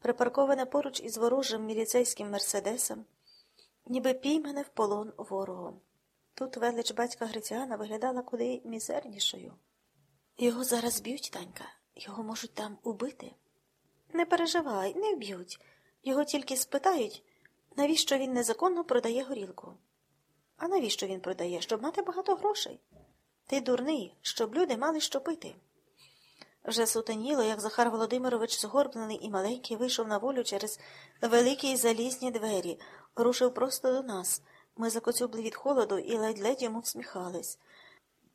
припарковане поруч із ворожим міліцейським мерседесом, ніби піймане в полон ворогом. Тут велич батька Гриціана виглядала куди мізернішою. Його зараз б'ють, танька, його можуть там убити. Не переживай, не вб'ють. Його тільки спитають, навіщо він незаконно продає горілку. А навіщо він продає? Щоб мати багато грошей. Ти дурний, щоб люди мали що пити. Вже сутеніло, як Захар Володимирович згорблений і маленький вийшов на волю через великі залізні двері, рушив просто до нас. Ми закоцюбли від холоду і ледь-ледь йому всміхались.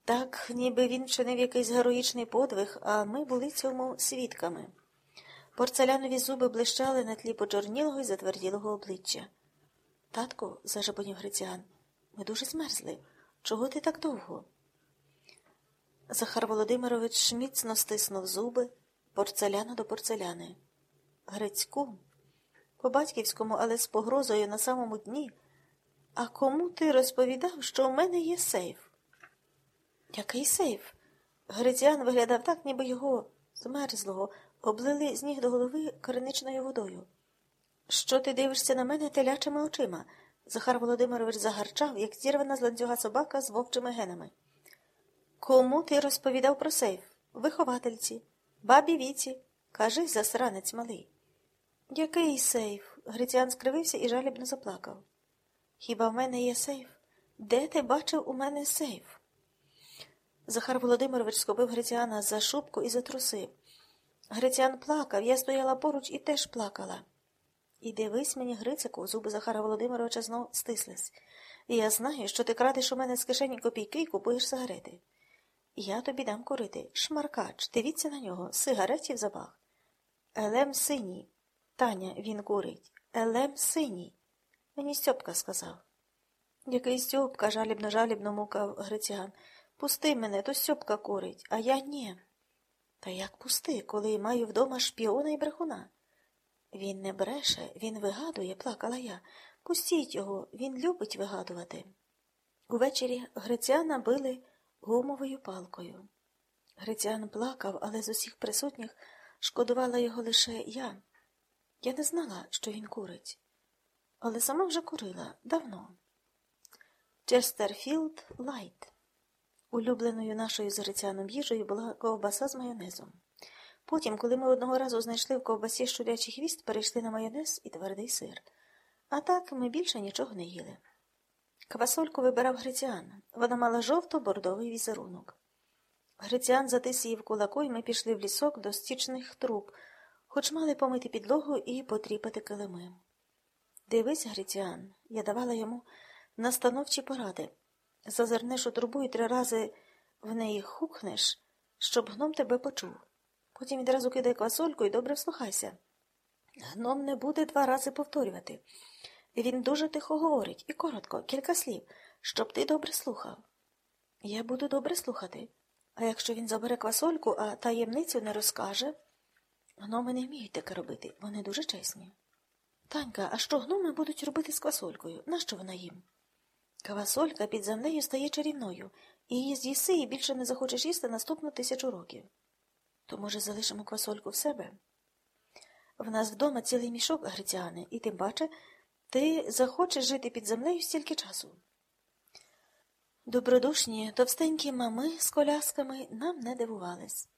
Так, ніби він вчинив якийсь героїчний подвиг, а ми були цьому свідками. Порцелянові зуби блищали на тлі почорнілого і затверділого обличчя. Татку, зажабонів Гриціан, ми дуже змерзли. Чого ти так довго? Захар Володимирович міцно стиснув зуби порцеляна до порцеляни. Грицьку, по батьківському, але з погрозою на самому дні. А кому ти розповідав, що у мене є сейф? Який сейф? Гриціан виглядав так, ніби його змерзлого, облили з ніг до голови кореничною водою. Що ти дивишся на мене телячими очима? Захар Володимирович загарчав, як зірвана з ланцюга собака з вовчими генами. Кому ти розповідав про сейф? Виховательці, бабі віці. Кажи, засранець малий. Який сейф? Гриціан скривився і жалібно заплакав. Хіба в мене є сейф? Де ти бачив у мене сейф? Захар Володимирович схопив Гриціана за шубку і затрусив. Гриціан плакав, я стояла поруч і теж плакала. І дивись мені, Грицику, зуби Захара Володимировича знов стислись. Я знаю, що ти крадеш у мене з кишені копійки і купуєш сигарети. Я тобі дам курити. Шмаркач, дивіться на нього, сигаретів забаг. Елем синій. Таня, він курить. Елем синій. Мені Стьопка сказав. Який Стьопка, жалібно жалібно мукав Гриціан. Пусти мене, то Стьопка курить, а я ні. Та як пусти, коли маю вдома шпіона і брехуна? Він не бреше, він вигадує, плакала я. Пустіть його, він любить вигадувати. Увечері Гриціана били гумовою палкою. Гриціан плакав, але з усіх присутніх шкодувала його лише я. Я не знала, що він курить, але сама вже курила давно. Честерфілд Лайт. Улюбленою нашою з Гриціаном їжею була ковбаса з майонезом. Потім, коли ми одного разу знайшли в ковбасі щурячий хвіст, перейшли на майонез і твердий сир. А так ми більше нічого не їли. Квасольку вибирав Гриціан. Вона мала жовто-бордовий візерунок. Гриціан затис її в кулаку, і ми пішли в лісок до стічних труб, хоч мали помити підлогу і потріпати килими. Дивись, Гриціан, я давала йому настановчі поради. Зазирнеш у трубу і три рази в неї хукнеш, щоб гном тебе почув. Потім відразу кидай квасольку і добре вслухайся. Гном не буде два рази повторювати. Він дуже тихо говорить і коротко, кілька слів, щоб ти добре слухав. Я буду добре слухати. А якщо він забере квасольку, а таємницю не розкаже, гноми не вміють таке робити, вони дуже чесні. Танька, а що гноми будуть робити з квасолькою? Нащо вона їм? Квасолька під землею стає чарівною, і її з'їси і більше не захочеш їсти наступну тисячу років. То, може, залишимо квасольку в себе? В нас вдома цілий мішок гриціани, і тим паче ти захочеш жити під землею стільки часу. Добродушні, товстенькі мами з колясками нам не дивувались.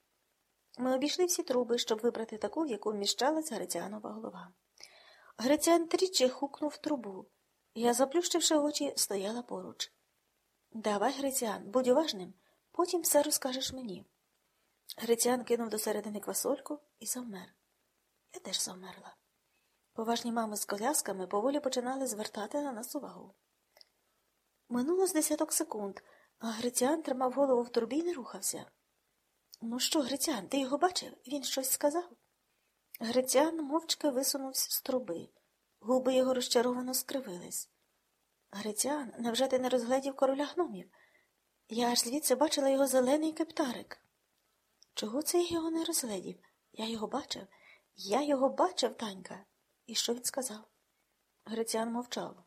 Ми обійшли всі труби, щоб вибрати таку, в яку вміщалась Гриціанова голова. Гриціан тричі хукнув трубу. Я, заплющивши очі, стояла поруч. Давай, Гриціан, будь уважним, потім все розкажеш мені. Гриціан кинув до середини квасольку і завмер. Я теж завмерла. Поважні мами з колясками поволі починали звертати на нас увагу. Минуло з десяток секунд, а Гриціан тримав голову в трубі і не рухався. Ну що, Гриціан, ти його бачив? Він щось сказав? Гриціан мовчки висунувся з труби. Губи його розчаровано скривились. Гриціан, невже ти не розглядів короля гномів? Я аж звідси бачила його зелений кептарик. Чого це я його не розглядів? Я його бачив. Я його бачив, танька. І що він сказав? Гриціан мовчав.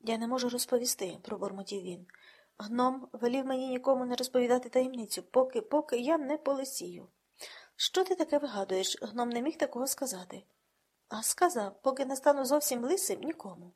Я не можу розповісти, пробормотів він. Гном велів мені нікому не розповідати таємницю, поки поки я не полисію. Що ти таке вигадуєш? Гном не міг такого сказати. А сказав, поки не стану зовсім лисим, нікому.